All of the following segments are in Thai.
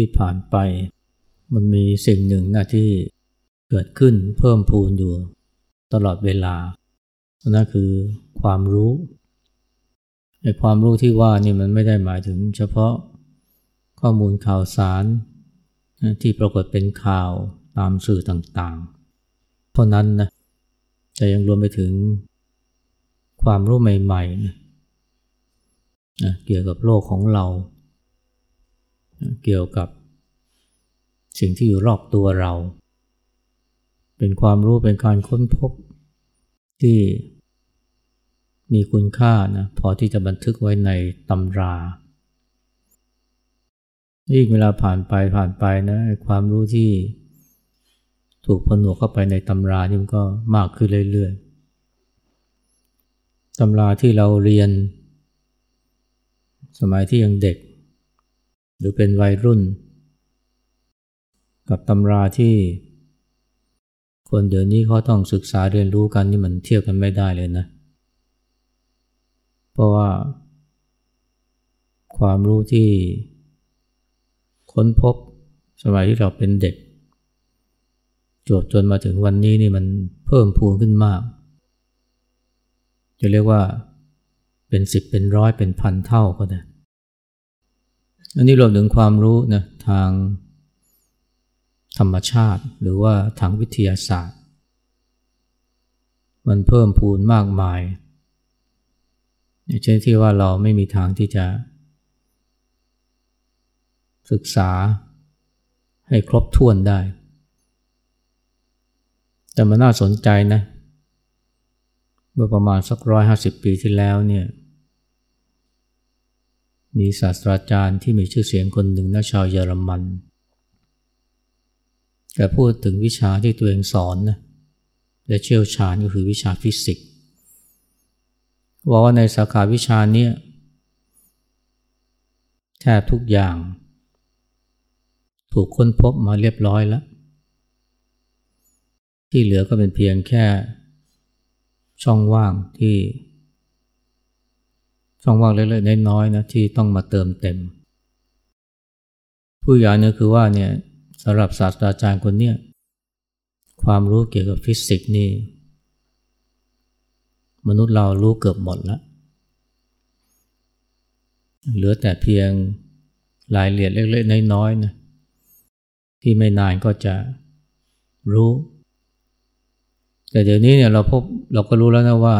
ที่ผ่านไป มันมีสิ่งหนึ่งนะที่เกิดขึ้นเพิ่มพูนอยู่ ตลอดเวลา นั่นคือความรู้ในความรู้ที่ว่านี่มันไม่ได้หมายถึงเฉพาะข้อมูลข่าวสาร ที่ปรากฏเป็นข่าวตามสื่อต่างๆ เท่านั้นนะจะยังรวมไปถึงความรู้ใหม่ๆนะเกี่ยวกับโลกของเรา เกี่ยวกับสิ่งที่อยู่รอบตัวเรา เป็นความรู้เป็นการค้นพบที่มีคุณค่านะพอที่จะบันทึกไว้ในตำรายิ่งเวลาผ่านไปผ่านไปนะความรู้ที่ถูกผนวกเข้าไปในตำรานี่มันก็มากขึ้นเรื่อยๆตำราที่เราเรียน สมัยที่ยังเด็ก หรือเป็นวัยรุ่น กับตำราที่ คนเดี๋ยวนี้เขาต้องศึกษาเรียนรู้กันนี่มันเทียบกันไม่ได้เลยนะ เพราะว่า ความรู้ที่ ค้นพบสมัยที่เราเป็นเด็กจบจนมาถึงวันนี้นี่มันเพิ่มพูนขึ้นมาก จะเรียกว่าเป็นสิบเป็นร้อยเป็นพันเท่าก็ได้ อันนี้รวมถึงความรู้นะทางธรรมชาติ หรือว่าทางวิทยาศาสตร์ มันเพิ่มพูนมากมายอย่างเช่นที่ว่าเราไม่มีทางที่จะ ศึกษาให้ครบถ้วนได้ แต่มันน่าสนใจนะ เมื่อประมาณสักร้อยห้าสิบปีที่แล้วเนี่ย มีศาสตราจารย์ที่มีชื่อเสียงคนหนึ่งนักชาวเยอรมันแกพูดถึงวิชาที่ตัวเองสอนนะและเชี่ยวชาญก็คือวิชาฟิสิกส์ว่าว่าในสาขาวิชานี้แทบทุกอย่าง ถูกค้นพบมาเรียบร้อยแล้ว ที่เหลือก็เป็นเพียงแค่ช่องว่างที่ ช่องว่างเล็กๆน้อยๆนะที่ต้องมาเติมเต็ม ผู้ใหญ่เนี่ยคือว่าเนี่ยสำหรับศาสตราจารย์คนเนี้ยความรู้เกี่ยวกับฟิสิกส์นี่ มนุษย์เรารู้เกือบหมดแล้วเหลือแต่เพียงรายละเอียดเล็กๆน้อยๆนะที่ไม่นานก็จะรู้ แต่เดี๋ยวนี้เนี่ยเราพบเราก็รู้แล้วนะว่า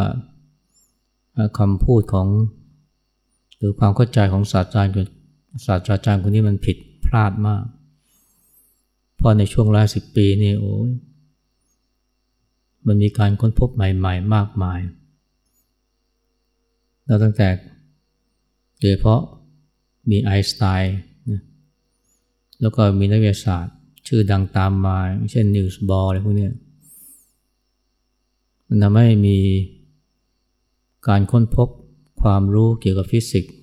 คำพูดของ หรือความเข้าใจของศาสตราจารย์ศาสตราจารย์คนนี้มันผิดพลาดมาก เพราะในช่วงร้อยสิบปีนี่โอ้ยมันมีการค้นพบใหม่ๆ มากมาย แล้วตั้งแต่โดยเฉพาะมีไอน์สไตน์แล้วก็มีนักวิทยาศาสตร์ ชื่อดังตามมา เช่นนีลส์บอร์อะไรพวกนี้มันทำให้มีการค้นพบ ความรู้เกี่ยวกับฟิสิกส์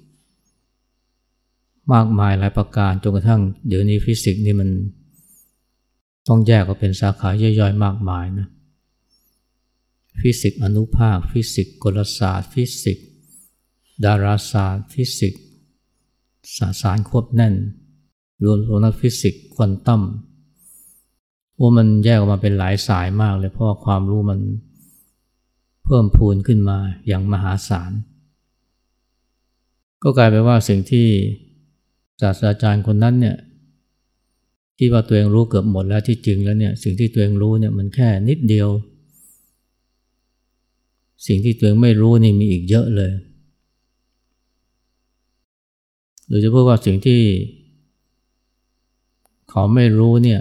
มากมายหลายประการจนกระทั่งเดี๋ยวนี้ฟิสิกส์นี่มันต้องแยกออกเป็นสาขาย่อยๆ มากมายนะฟิสิกส์อนุภาค ฟิสิกส์กลศาสตร์ ฟิสิกส์ดาราศาสตร์ ฟิสิกส์สสารควบแน่น รวมถึงนักฟิสิกส์ควอนตัมว่ามันแยกออกมาเป็นหลายสายมากเลยเพราะความรู้มันเพิ่มพูนขึ้นมาอย่างมหาศาล ก็กลายเป็นว่าสิ่งที่ศาสตราจารย์คนนั้นเนี่ยที่ว่าตัวเองรู้เกือบหมดแล้วที่จริงแล้วเนี่ยสิ่งที่ตัวเองรู้เนี่ยมันแค่นิดเดียว สิ่งที่ตัวเองไม่รู้นี่มีอีกเยอะเลย หรือจะพูดว่าสิ่งที่เขาไม่รู้เนี่ย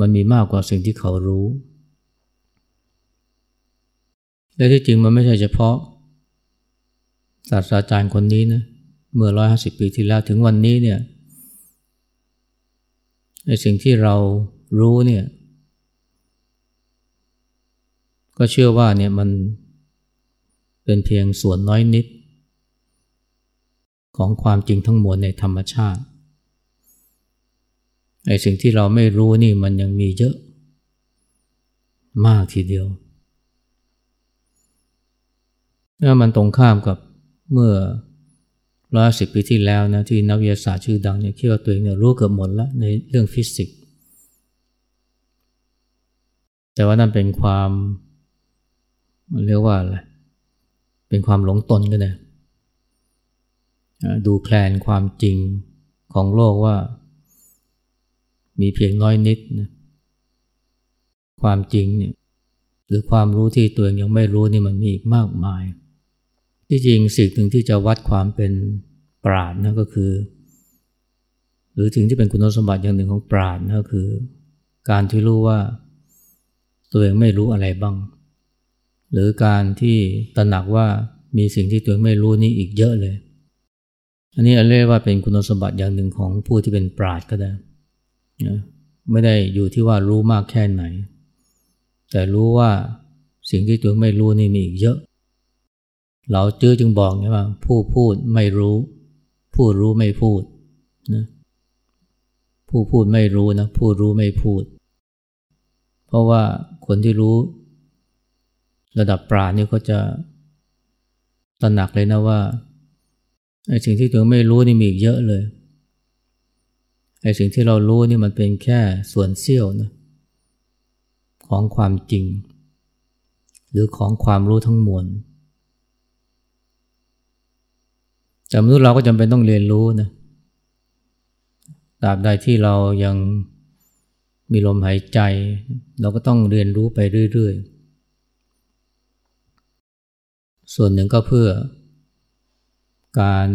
มันมีมากกว่าสิ่งที่เขารู้ และที่จริงมันไม่ใช่เฉพาะ ศาสตราจารย์คนนี้นะเมื่อร้อยหาสิบปีที่แล้วถึงวันนี้เนี่ยในสิ่งที่เรารู้เนี่ยก็เชื่อว่าเนี่ยมันเป็นเพียงส่วนน้อยนิด ของความจริงทั้งมวลในธรรมชาติไอ้สิ่งที่เราไม่รู้นี่มันยังมีเยอะ มากทีเดียว แล้วมันตรงข้ามกับ เมื่อร้อยสิบปีที่แล้วนะที่นักวิทยาศาสตร์ชื่อดังเนี่ยคิดว่าตัวเองเนี่ยรู้เกือบหมดแล้วในเรื่องฟิสิกส์ แต่ว่านั่นเป็นความเรียกว่าอะไร เป็นความหลงตนก็ได้ดูแคลนความจริงของโลกว่า มีเพียงน้อยนิดนะความจริงเนี่ยหรือความรู้ที่ตัวเองยังไม่รู้นี่มันมีอีกมากมาย ที่จริงสิ่งหนึ่งที่จะวัดความเป็นปราดนะก็คือ หรือถึงที่เป็นคุณสมบัติอย่างหนึ่งของปราดนะก็คือ การที่รู้ว่าตัวเองไม่รู้อะไรบ้าง หรือการที่ตระหนักว่ามีสิ่งที่ตัวเองไม่รู้นี่อีกเยอะเลย อันนี้เรียกว่าเป็นคุณสมบัติอย่างหนึ่งของผู้ที่เป็นปราดก็ได้ไม่ได้อยู่ที่ว่ารู้มากแค่ไหน แต่รู้ว่าสิ่งที่ตัวไม่รู้นี่มีอีกเยอะ เราจื้อจึงบอกนะว่า ผู้พูดไม่รู้ ผู้รู้ไม่พูดนะผู้พูดไม่รู้นะผู้รู้ไม่พูด เพราะว่าคนที่รู้ ระดับปราณนี่ก็จะตระหนักเลยนะว่าไอ้สิ่งที่ตัวไม่รู้นี่มีอีกเยอะเลยไอ้สิ่งที่เรารู้นี่มันเป็นแค่ส่วนเสี้ยวนะของความจริง หรือของความรู้ทั้งมวล แต่มนุษย์เราก็จำเป็นต้องเรียนรู้นะตราบใดที่เรายังมีลมหายใจ เราก็ต้องเรียนรู้ไปเรื่อยๆ ส่วนหนึ่งก็เพื่อการ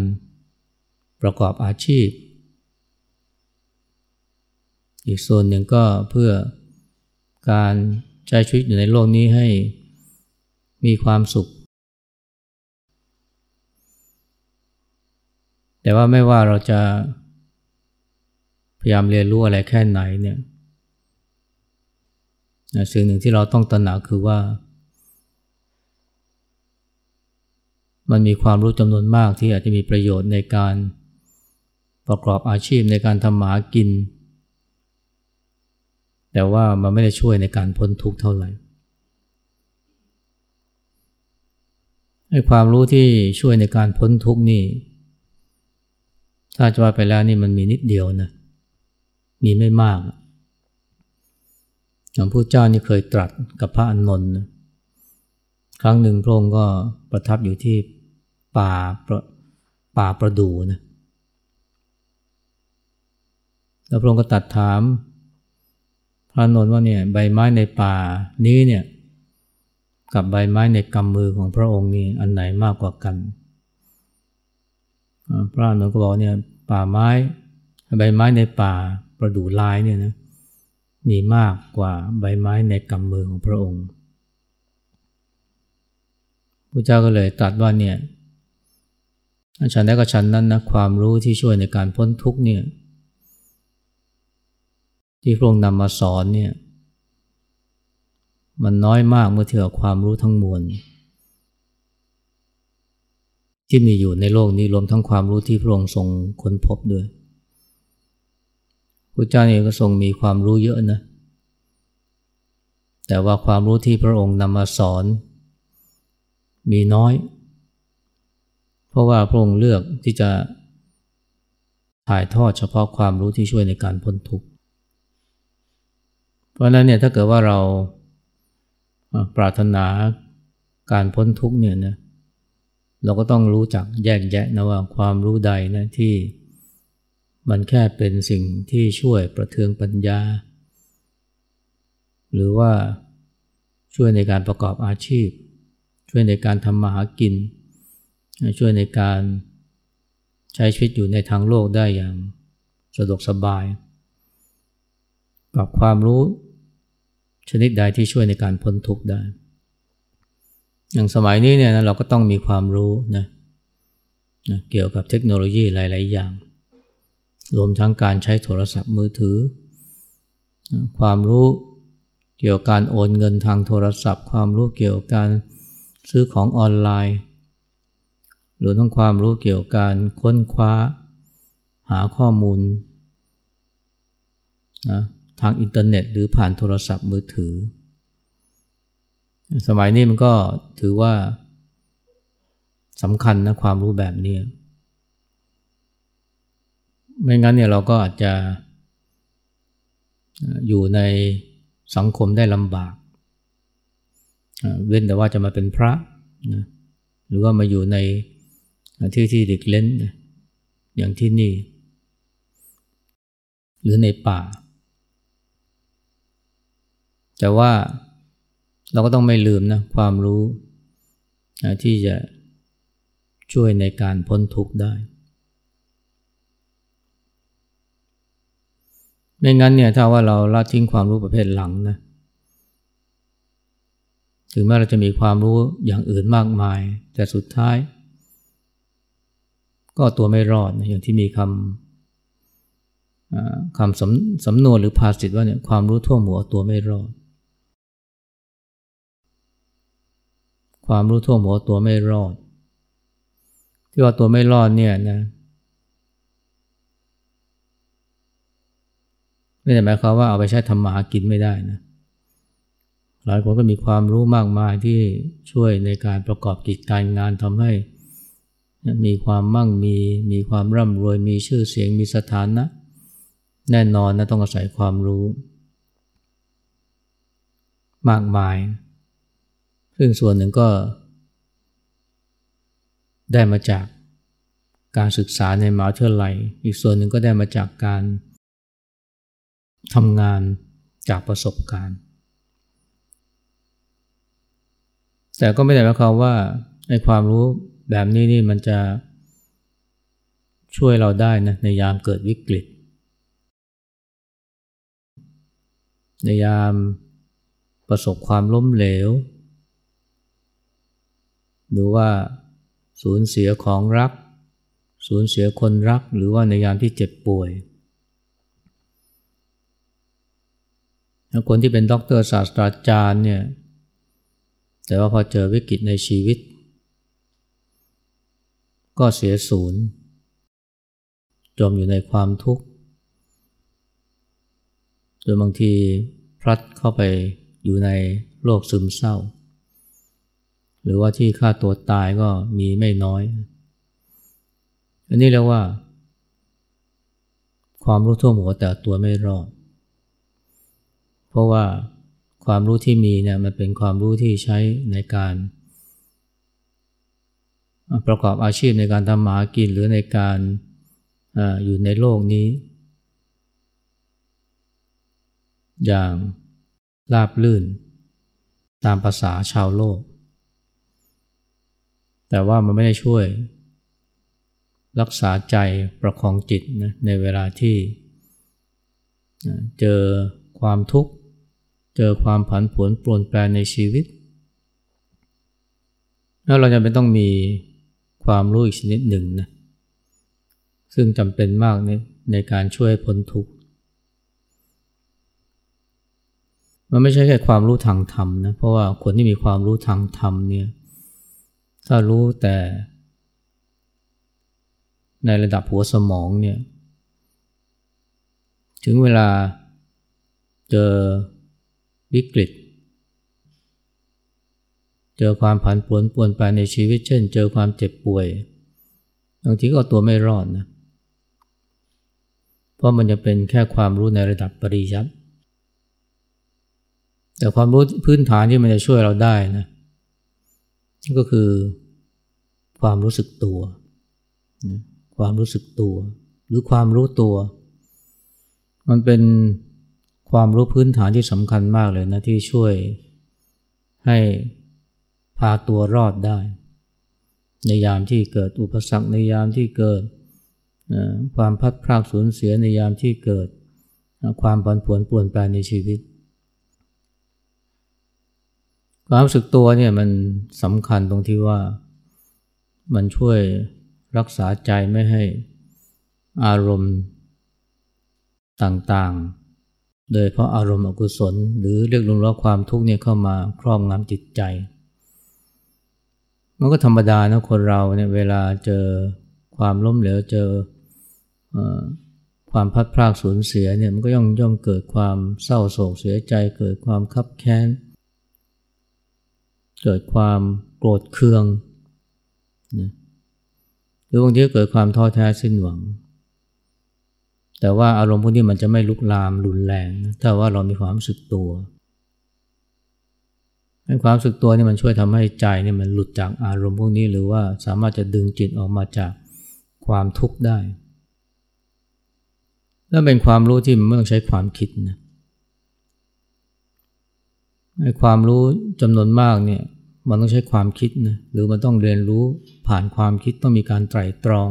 ประกอบอาชีพ อีกส่วนหนึ่งก็เพื่อการใช้ชีวิตอยู่ในโลกนี้ให้มีความสุข แต่ว่าไม่ว่าเราจะพยายามเรียนรู้อะไรแค่ไหนเนี่ยสิ่งหนึ่งที่เราต้องตระหนักคือว่า มันมีความรู้จำนวนมากที่อาจจะมีประโยชน์ในการประกอบอาชีพในการทำหมากิน แต่ว่ามันไม่ได้ช่วยในการพ้นทุกข์เท่าไหร่ไอ้ความรู้ที่ช่วยในการพ้นทุกข์นี่ ถ้าจะว่าไปแล้วนี่มันมีนิดเดียวนะมีไม่มากหลวงพ่อเจ้านี่เคยตรัสกับพระอนนท์นะครั้งหนึ่งพระองค์ก็ประทับอยู่ที่ป่าป,ป่าประดูนะแล้วพระองค์ก็ตัดถาม พระนนท์ว่าเนี่ยใบไม้ในป่านี้เนี่ยกับใบไม้ในกำมือของพระองค์นี่อันไหนมากกว่ากัน พระนนท์ก็บอกเนี่ยป่าไม้ใบไม้ในป่าประดู่ลายเนี่ยนะมีมากกว่าใบไม้ในกำมือของพระองค์พระเจ้าก็เลยตรัสว่าเนี่ยฉันได้ก็ฉันนั้นนะความรู้ที่ช่วยในการพ้นทุกเนี่ยที่พระองค์นำมาสอนเนี่ยมันน้อยมากเมื่อเทียบกับความรู้ทั้งมวล ที่มีอยู่ในโลกนี้รวมทั้งความรู้ที่พระองค์ทรงค้นพบด้วยพระเจ้าเองก็ทรงมีความรู้เยอะนะ แต่ว่าความรู้ที่พระองค์นำมาสอน มีน้อย เพราะว่าพระองค์เลือกที่จะถ่ายทอดเฉพาะความรู้ที่ช่วยในการพ้นทุกข์ เพราะนั้นเนี่ยถ้าเกิดว่าเราปรารถนาการพ้นทุกข์เนี่ยนะเเราก็ต้องรู้จักแยกแยะนะว่าความรู้ใดนะที่มันแค่เป็นสิ่งที่ช่วยประเทืองปัญญา หรือว่าช่วยในการประกอบอาชีพ ช่วยในการทำมาหากิน ช่วยในการใช้ชีวิตอยู่ในทางโลกได้อย่างสะดวกสบาย กับความรู้ชนิดใดที่ช่วยในการพ้นทุกข์ได้ อย่างสมัยนี้เนี่ยนะเราก็ต้องมีความรู้นะนะเกี่ยวกับเทคโนโลยีหลาย ๆ อย่าง รวมทั้งการใช้โทรศัพท์มือถือ ความรู้เกี่ยวกับการโอนเงินทางโทรศัพท์ ความรู้เกี่ยวกับการซื้อของออนไลน์ หรือทั้งความรู้เกี่ยวกับการค้นคว้า หาข้อมูลนะทางอินเทอร์เน็ต หรือผ่านโทรศัพท์มือถือ สมัยนี้มันก็ถือว่าสำคัญนะความรู้แบบนี้ ไม่งั้นเนี่ยเราก็อาจจะอยู่ในสังคมได้ลำบาก เว้นแต่ว่าจะมาเป็นพระนะหรือว่ามาอยู่ในที่ที่เดิกเล้นอย่างที่นี่ หรือในป่า แต่ว่า เราก็ต้องไม่ลืมนะความรู้ที่จะช่วยในการพ้นทุกข์ได้ ไม่งั้นเนี่ยถ้าว่าเราละทิ้งความรู้ประเภทหลังนะถึงแม้เราจะมีความรู้อย่างอื่นมากมาย แต่สุดท้าย ก็ตัวไม่รอดนะอย่างที่มีคำคำสำสำนวนหรือภาษิตว่าเนี่ยความรู้ทั่วหัวตัวไม่รอด ความรู้ท่วมหัวตัวไม่รอด ที่ว่าตัวไม่รอดเนี่ยนะไม่ได้หมายความว่าเอาไปใช้ทำมาหากินไม่ได้นะหลายคนก็มีความรู้มากมายที่ช่วยในการประกอบกิจการงานทำให้มีความมั่งมีมีความร่ำรวยมีชื่อเสียงมีสถานะ แน่นอนนะต้องอาศัยความรู้ มากมาย ซึ่งส่วนหนึ่งก็ ได้มาจากการศึกษาในมหาวิทยาลัย อีกส่วนหนึ่งก็ได้มาจากการทำงานจากประสบการณ์ แต่ก็ไม่ได้หมายความว่าในความรู้แบบนี้นี่มันจะช่วยเราได้นะในยามเกิดวิกฤต ในยามประสบความล้มเหลว หรือว่าสูญเสียของรัก สูญเสียคนรัก หรือว่าในยามที่เจ็บป่วยคนที่เป็นด็อกเตอร์ศาสตราจารย์เนี่ย แต่ว่าพอเจอวิกฤตในชีวิต ก็เสียศูนย์ จมอยู่ในความทุกข์โดยบางทีพลัดเข้าไปอยู่ในโรคซึมเศร้า หรือว่าที่ฆ่าตัวตายก็มีไม่น้อย อันนี้เรียกว่า ความรู้ทั่วหัวแต่ตัวไม่รอด เพราะว่าความรู้ที่มีเนี่ยมันเป็นความรู้ที่ใช้ในการ ประกอบอาชีพในการทำมาหากินหรือในการออยู่ในโลกนี้ อย่างราบลื่น ตามภาษาชาวโลก แต่ว่ามันไม่ได้ช่วย รักษาใจประคองจิตนะในเวลาที่เจอความทุกข์ เจอความผันผวนปรวนแปรในชีวิต แล้วเราจะไม่ต้องมีความรู้อีกชนิดหนึ่งนะซึ่งจำเป็นมากในในการช่วยพ้นทุกข์ มันไม่ใช่แค่ความรู้ทางธรรมนะเพราะว่าคนที่มีความรู้ทางธรรมเนี่ย ถ้ารู้แต่ ในระดับหัวสมองเนี่ย ถึงเวลาเจอวิกฤต เจอความผันผวนปวนไปในชีวิต เช่น เจอความเจ็บป่วย บางทีก็ตัวไม่รอดนะ เพราะมันจะเป็นแค่ความรู้ในระดับปริยัติแต่ความรู้พื้นฐานที่มันจะช่วยเราได้นะ ก็คือความรู้สึกตัว ความรู้สึกตัว หรือความรู้ตัว มันเป็นความรู้พื้นฐานที่สำคัญมากเลยนะที่ช่วยให้พาตัวรอดได้ ในยามที่เกิดอุปสรรคในยามที่เกิดความพัดพรากสูญเสียในยามที่เกิดความผันผวนป่วนแปรในชีวิต ความรู้สึกตัวเนี่ยมันสำคัญตรงที่ว่ามันช่วยรักษาใจไม่ให้อารมณ์ต่างๆ โดยเพราะอารมณ์อกุศล หรือเรียกรวมว่าความทุกข์เนี่ยเข้ามาครอบงำจิตใจ มันก็ธรรมดานะคนเราเนี่ยเวลาเจอความล้มเหลวเจอความพัดพรากสูญเสียเนี่ยมันก็ย่อมย่อมเกิดความเศร้าโศกเสียใจเกิดความคับแค้น เกิดความโกรธเคืองนะหรือบางทีเกิดความท้อแท้สิ้นหวัง แต่ว่าอารมณ์พวกนี้มันจะไม่ลุกลามรุนแรงนะถ้าว่าเรามีความรู้สึกตัวให้ความรู้สึกตัวนี่มันช่วยทำให้ใจนี่มันหลุดจากอารมณ์พวกนี้หรือว่าสามารถจะดึงจิตออกมาจากความทุกข์ได้และเป็นความรู้ที่มันไม่ต้องใช้ความคิดนะไอ้ความรู้จำนวนมากเนี่ย มันต้องใช้ความคิดนะหรือมันต้องเรียนรู้ผ่านความคิดต้องมีการไตร่ตรอง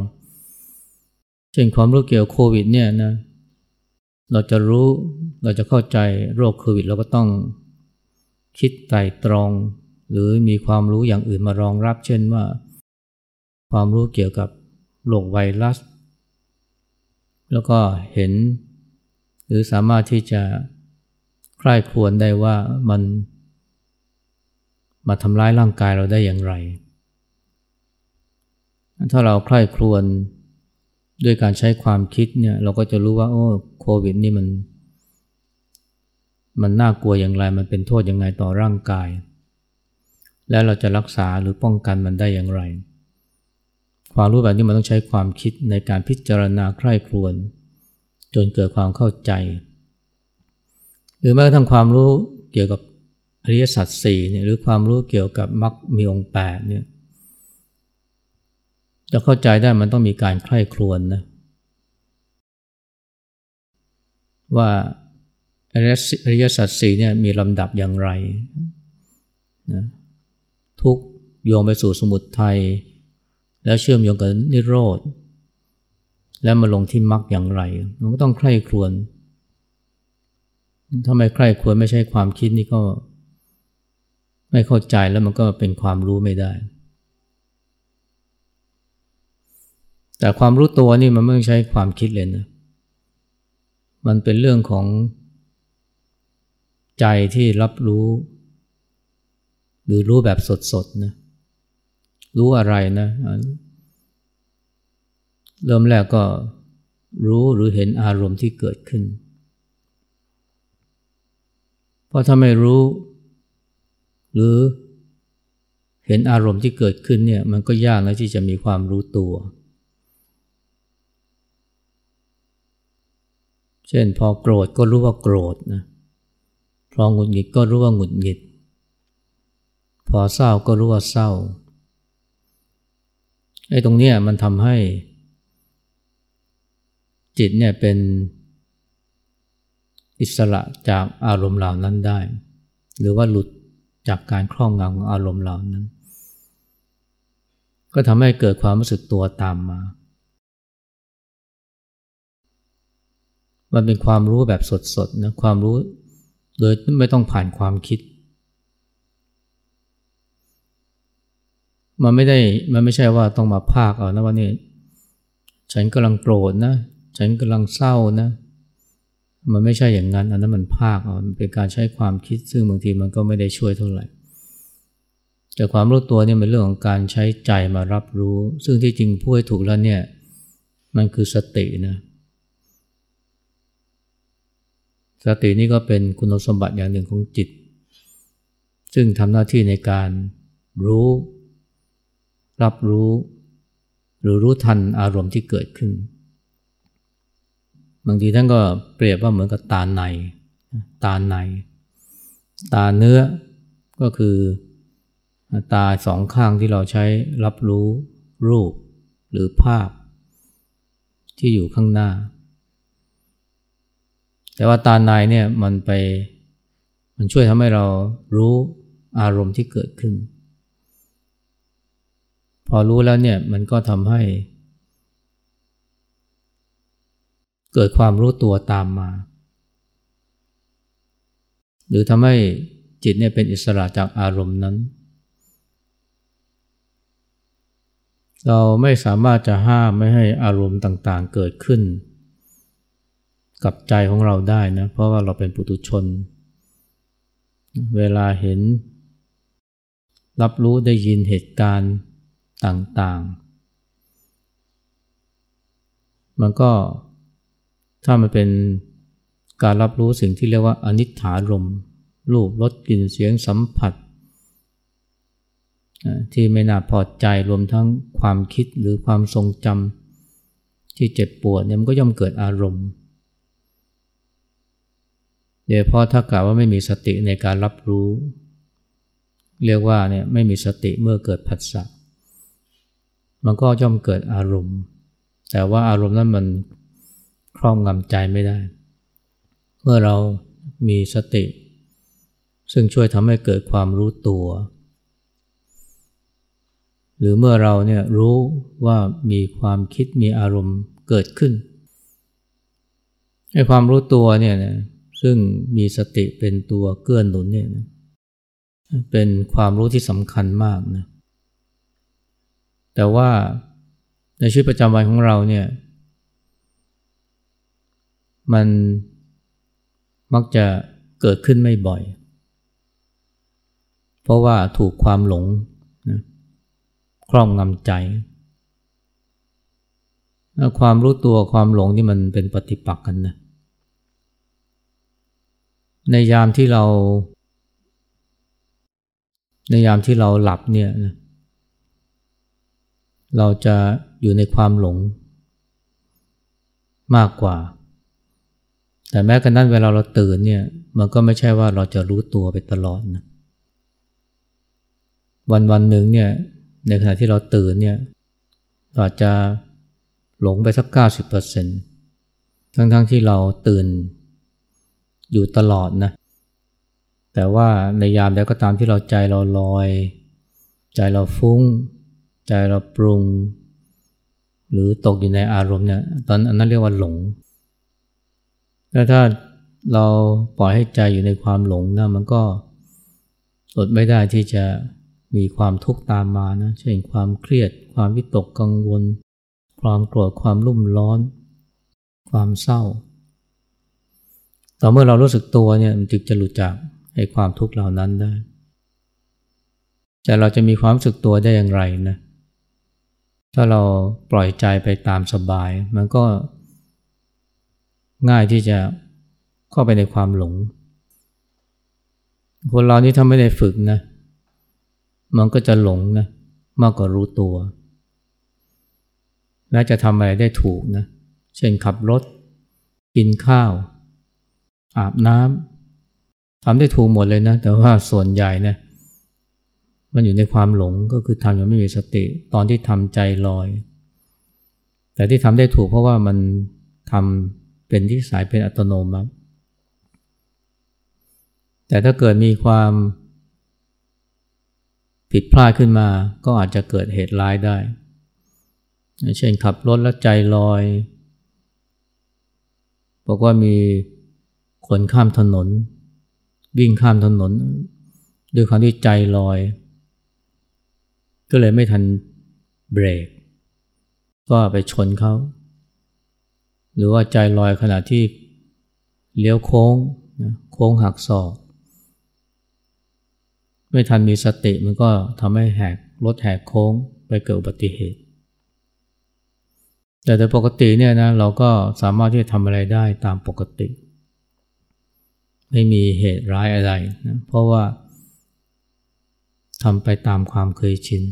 เช่นความรู้เกี่ยวโควิดเนี่ยนะเราจะรู้เราจะเข้าใจโรคโควิดเราก็ต้องคิดไตร่ตรอง หรือมีความรู้อย่างอื่นมารองรับ เช่นว่า ความรู้เกี่ยวกับโรคไวรัส แล้วก็เห็น หรือสามารถที่จะใคร่ควญได้ว่ามัน มาทำร้ายร่างกายเราได้อย่างไร ถ้าเราใคร่ครวญด้วยการใช้ความคิดเนี่ยเราก็จะรู้ว่าโอ้โควิดนี่มัน มันน่ากลัวอย่างไร มันเป็นโทษยังไงต่อร่างกาย และเราจะรักษาหรือป้องกันมันได้อย่างไร ความรู้แบบนี้มันต้องใช้ความคิดในการพิจารณาใคร่ครวญจนเกิดความเข้าใจ หรือแม้กระทั่งความรู้เกี่ยวกับ อริยสัจสี่เนี่ยหรือความรู้เกี่ยวกับมรรคมีองค์แปดเนี่ยจะเข้าใจได้มันต้องมีการใคร่ครวญนะว่าอริยสัจสี่เนี่ยมีลำดับอย่างไรนะทุกโยงไปสู่สมุทัยแล้วเชื่อมโยงกับนิโรธ แล้วมาลงที่มรรคอย่างไร มันก็ต้องใคร่ครวญถ้าไม่ใคร่ครวญไม่ใช่ความคิดนี่ก็ ไม่เข้าใจแล้วมันก็เป็นความรู้ไม่ได้ แต่ความรู้ตัวนี่มันไม่ใช้ความคิดเลยนะ มันเป็นเรื่องของใจที่รับรู้ หรือรู้แบบสดๆนะ รู้อะไรนะ เริ่มแรกก็รู้หรือเห็นอารมณ์ที่เกิดขึ้น เพราะถ้าไม่รู้ หรือเห็นอารมณ์ที่เกิดขึ้นเนี่ยมันก็ยากนะที่จะมีความรู้ตัว เช่นพอโกรธก็รู้ว่าโกรธนะพอหงุดหงิดก็รู้ว่าหงุดหงิด พอเศร้าก็รู้ว่าเศร้าไอ้ตรงนี้มันทำให้ จิตเนี่ยเป็นอิสระจากอารมณ์เหล่านั้นได้ หรือว่าหลุด จากการคล้องงำของอารมณ์เหล่านั้น ก็ทำให้เกิดความรู้สึกตัวตามมา มันเป็นความรู้แบบสดๆนะความรู้โดยไม่ต้องผ่านความคิด มันไม่ได้มันไม่ใช่ว่าต้องมาภาคเอานะว่านี่ฉันกำลังโกรธนะ ฉันกำลังเศร้านะ มันไม่ใช่อย่างนั้น อันนั้นมันภาคเอามันเป็นการใช้ความคิดซึ่งบางทีมันก็ไม่ได้ช่วยเท่าไหร่ แต่ความรู้ตัวเนี่ยเป็นเรื่องของการใช้ใจมารับรู้ ซึ่งที่จริงพูดถูกแล้วเนี่ยมันคือสตินะสตินี่ก็เป็นคุณสมบัติอย่างหนึ่งของจิต ซึ่งทำหน้าที่ในการรู้ รับรู้ หรือรู้ทันอารมณ์ที่เกิดขึ้น บางทีท่านก็เปรียบว่าเหมือนกับตาใน ตาใน ตาเนื้อก็คือตาสองข้างที่เราใช้รับรู้รูปหรือภาพ ที่อยู่ข้างหน้า แต่ว่าตาในเนี่ยมันไปมันช่วยทำให้เรารู้อารมณ์ที่เกิดขึ้น พอรู้แล้วเนี่ยมันก็ทำให้ เกิดความรู้ตัวตามมา หรือทำให้จิตเนี่ยเป็นอิสระจากอารมณ์นั้น เราไม่สามารถจะห้ามไม่ให้อารมณ์ต่างๆเกิดขึ้น กับใจของเราได้นะเพราะว่าเราเป็นปุถุชน เวลาเห็น รับรู้ได้ยินเหตุการณ์ต่างๆ มันก็ ถ้ามันเป็นการรับรู้สิ่งที่เรียกว่าอนิจฐารมรูปรสกลิ่นเสียงสัมผัส ที่ไม่น่าพอใจรวมทั้งความคิดหรือความทรงจำที่เจ็บปวดเนี่ยมันก็ย่อมเกิดอารมณ์โดยเพราะถ้ากล่าวว่าไม่มีสติในการรับรู้ เรียกว่าเนี่ยไม่มีสติเมื่อเกิดผัสสะมันก็ย่อมเกิดอารมณ์ แต่ว่าอารมณ์นั้นมัน ครอบงำใจไม่ได้ เมื่อเรามีสติ ซึ่งช่วยทำให้เกิดความรู้ตัว หรือเมื่อเราเนี่ยรู้ว่ามีความคิดมีอารมณ์เกิดขึ้นให้ความรู้ตัวเนี่ยนะซึ่งมีสติเป็นตัวเกื้อนหนุนเนี่ยนะเป็นความรู้ที่สำคัญมากนะแต่ว่าในชีวิตประจำวันของเราเนี่ย มันมักจะเกิดขึ้นไม่บ่อย เพราะว่าถูกความหลงนะครอบงำใจ ความรู้ตัวความหลงที่มันเป็นปฏิปักษ์กันนะในยามที่เรา ในยามที่เราหลับเนี่ยนะเราจะอยู่ในความหลงมากกว่า แต่แม้กระนั้นเวลาเราตื่นเนี่ยมันก็ไม่ใช่ว่าเราจะรู้ตัวไปตลอดนะวันวันหนึ่งเนี่ยในขณะที่เราตื่นเนี่ยอาจจะหลงไปสักเก้าสิบเปอร์เซ็นต์ทั้งๆทที่เราตื่นอยู่ตลอดนะแต่ว่าในยามใดก็ตามที่เราใจเราลอย ใจเราฟุ้ง ใจเราปรุง หรือตกอยู่ในอารมณ์เนี่ยตอนนั้นเรียกว่าหลง แล้วถ้าเราปล่อยให้ใจอยู่ในความหลงนะมันก็อดไม่ได้ที่จะมีความทุกข์ตามมานะ เช่นความเครียด ความวิตกกังวล ความโกรธ ความรุ่มร้อน ความเศร้า ต่อเมื่อเรารู้สึกตัวเนี่ยมันจึงจะหลุดจากไอ้ความทุกข์เหล่านั้นได้ แต่เราจะมีความรู้สึกตัวได้อย่างไรนะ ถ้าเราปล่อยใจไปตามสบาย มันก็ ง่ายที่จะเข้าไปในความหลง คนเรานี่ถ้าไม่ได้ฝึกนะ มันก็จะหลงนะมากกว่ารู้ตัว และจะทำอะไรได้ถูกนะ เช่นขับรถ กินข้าว อาบน้ำทำได้ถูกหมดเลยนะ แต่ว่าส่วนใหญ่นะมันอยู่ในความหลงก็คือทำยังไม่มีสติ ตอนที่ทำใจลอย แต่ที่ทำได้ถูกเพราะว่ามันทำ เป็นที่สายเป็นอัตโนมัติ แต่ถ้าเกิดมีความผิดพลาดขึ้นมาก็อาจจะเกิดเหตุร้ายได้ เช่นขับรถแล้วใจลอย บอกว่ามีคนข้ามถนน วิ่งข้ามถนน ด้วยความที่ใจลอย ก็เลยไม่ทันเบรก ก็ไปชนเขา หรือว่าใจลอยขณะที่เลี้ยวโค้งโค้งหักศอกไม่ทันมีสติมันก็ทำให้แหกรถแหกโค้งไปเกิดอุบัติเหตุ แต่โดยปกติเนี่ยนะเราก็สามารถที่จะทำอะไรได้ตามปกติ ไม่มีเหตุร้ายอะไรนะเพราะว่าทำไปตามความเคยชิน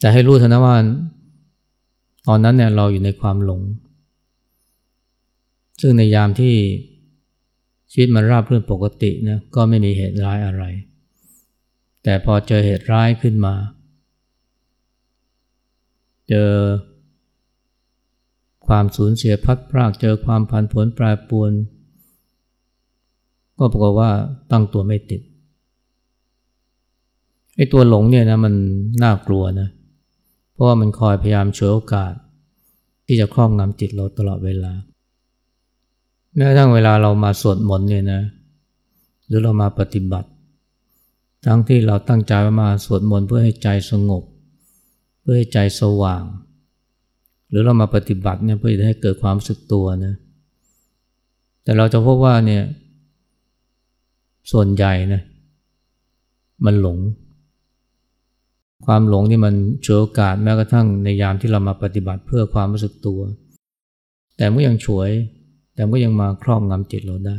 แต่ให้รู้เถอะนะว่า ตอนนั้นเนี่ยเราอยู่ในความหลง ซึ่งในยามที่ชีวิตมันราบรื่นปกตินะก็ไม่มีเหตุร้ายอะไร แต่พอเจอเหตุร้ายขึ้นมา เจอความสูญเสียพัดพรากเจอความผันผวนแปรปรวน ก็ปรากฏว่าตั้งตัวไม่ติดไอ้ตัวหลงเนี่ยนะมันน่ากลัวนะเพราะว่ามันคอยพยายามช่วยโอกาส ที่จะครอบงำจิตเราตลอดเวลา แม้กระทั่งเวลาเรามาสวดมนต์เนี่ยนะ หรือเรามาปฏิบัติ ทั้งที่เราตั้งใจมาสวดมนต์เพื่อให้ใจสงบ เพื่อให้ใจสว่าง หรือเรามาปฏิบัติเนี่ยเพื่อให้เกิดความสึกตัวนะแต่เราจะพบว่าเนี่ยส่วนใหญ่นะมันหลง ความหลงนี่มันฉวยโอกาสแม้กระทั่งในยามที่เรามาปฏิบัติเพื่อความรู้สึกตัว แต่ก็ยังฉวย แต่ก็ยังมาครอบงำจิตเราได้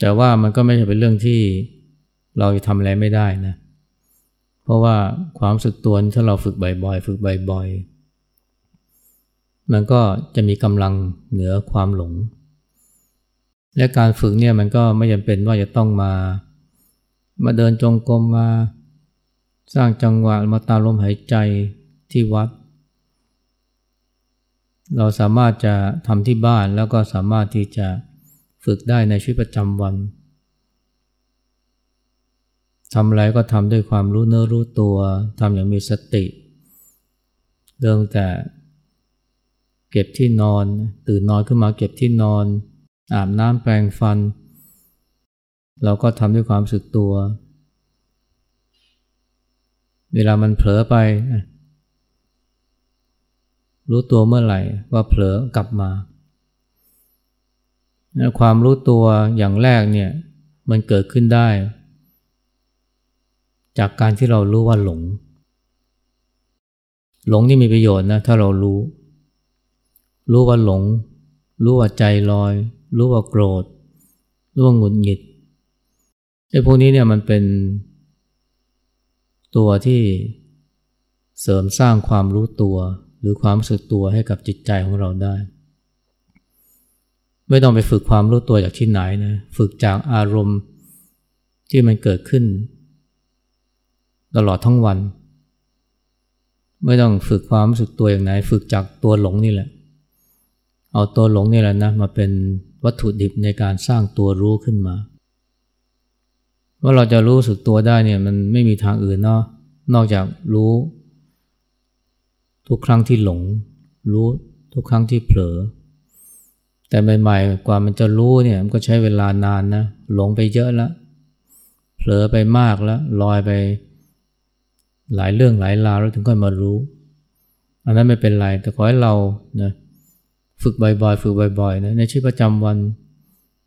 แต่ว่ามันก็ไม่ใช่เป็นเรื่องที่เราจะทำอะไรไม่ได้นะเพเพราะว่าความรู้สึกตัวถ้าเราฝึกบ่อยๆ ฝึกบ่อยๆ มันก็จะมีกำลังเหนือความหลง และการฝึกเนี่ยมันก็ไม่จำเป็นว่าจะต้องมา มาเดินจงกรมมา สร้างจังหวะมาตามลมหายใจที่วัด เราสามารถจะทำที่บ้านแล้วก็สามารถที่จะฝึกได้ในชีวิตประจำวันทำอะไรก็ทำด้วยความรู้เนื้อรู้ตัวทำอย่างมีสติ เริ่มแต่เก็บที่นอน ตื่นนอนขึ้นมาเก็บที่นอน อาบน้ำแปรงฟัน เราก็ทำด้วยความสึกตัว เวลามันเผลอไป รู้ตัวเมื่อไหร่ว่าเผลอกลับมาความรู้ตัวอย่างแรกเนี่ยมันเกิดขึ้นได้ จากการที่เรารู้ว่าหลง หลงนี่มีประโยชน์นะถ้าเรารู้ รู้ว่าหลง รู้ว่าใจลอย รู้ว่าโกรธ รู้ว่าหงุดหงิดไอ้พวกนี้เนี่ยมันเป็น ตัวที่เสริมสร้างความรู้ตัว หรือความรู้สึกตัวให้กับจิตใจของเราได้ ไม่ต้องไปฝึกความรู้ตัวจากที่ไหนนะฝึกจากอารมณ์ที่มันเกิดขึ้น ตลอดทั้งวัน ไม่ต้องฝึกความรู้สึกตัวอย่างไหน ฝึกจากตัวหลงนี่แหละ เอาตัวหลงนี่แหละนะมาเป็นวัตถุดิบในการสร้างตัวรู้ขึ้นมา ว่าเราจะรู้สึกตัวได้เนี่ยมันไม่มีทางอื่นเนาะนอกจากรู้ ทุกครั้งที่หลง รู้ทุกครั้งที่เผลอ แต่ใหม่ๆกว่ามันจะรู้เนี่ยมันก็ใช้เวลานานนะหลงไปเยอะแล้วเผลอไปมากแล้วลอยไป หลายเรื่องหลายราวแล้วถึงค่อยมารู้ อันนั้นไม่เป็นไรแต่ขอให้เรานะฝึกบ่อยๆ ฝึกบ่อยๆนะในชีวิตประจำวัน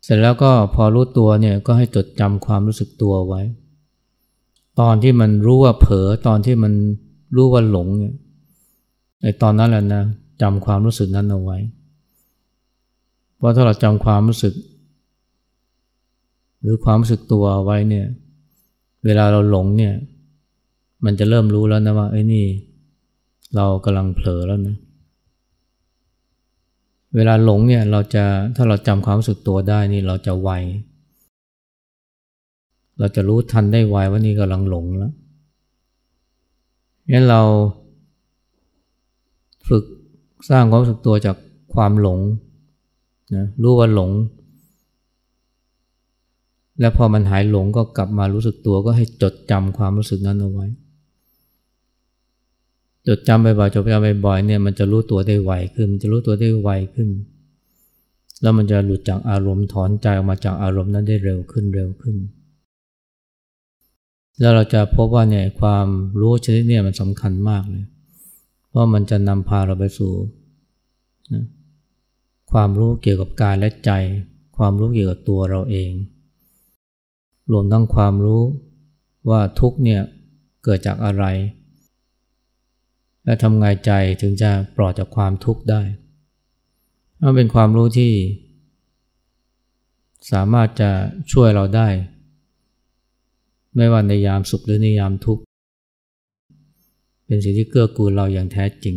เสร็จแล้วก็พอรู้ตัวเนี่ยก็ให้จดจำความรู้สึกตัวไว้ ตอนที่มันรู้ว่าเผลอตอนที่มันรู้ว่าหลงเนี่ยในตอนนั้นแหละนะจำความรู้สึกนั้นเอาไว้ เพราะถ้าเราจำความรู้สึก หรือความรู้สึกตัวไว้เนี่ย เวลาเราหลงเนี่ย มันจะเริ่มรู้แล้วนะว่าไอ้นี่ เรากำลังเผลอแล้วนะ เวลาหลงเนี่ยเราจะถ้าเราจำความรู้สึกตัวได้นี่เราจะไว เราจะรู้ทันได้ไวว่านี่กำลังหลงแล้วงั้นเราฝึกสร้างความรู้สึกตัวจากความหลงนะรู้ว่าหลง แล้วพอมันหายหลงก็กลับมารู้สึกตัวก็ให้จดจำความรู้สึกนั้นเอาไว้ จดจำบ่อยๆจดจำบ่อยๆเนี่ยมันจะรู้ตัวได้ไวขึ้นมันจะรู้ตัวได้ไวขึ้น แล้วมันจะหลุดจากอารมณ์ถอนใจออกมาจากอารมณ์นั้นได้เร็วขึ้นเร็วขึ้น แล้วเราจะพบว่าเนี่ยความรู้ชนิดเนี่ยมันสำคัญมากเลยเพราะมันจะนำพาเราไปสู่นะความรู้เกี่ยวกับกายและใจ ความรู้เกี่ยวกับตัวเราเอง รวมทั้งความรู้ว่าทุกเนี่ยเกิดจากอะไร และทำไงใจถึงจะปลอดจากความทุกข์ได้มันเป็นความรู้ที่ สามารถจะช่วยเราได้ ไม่ว่าในยามสุขหรือในยามทุกข์ เป็นสิ่งที่เกื้อกูลเราอย่างแท้จริง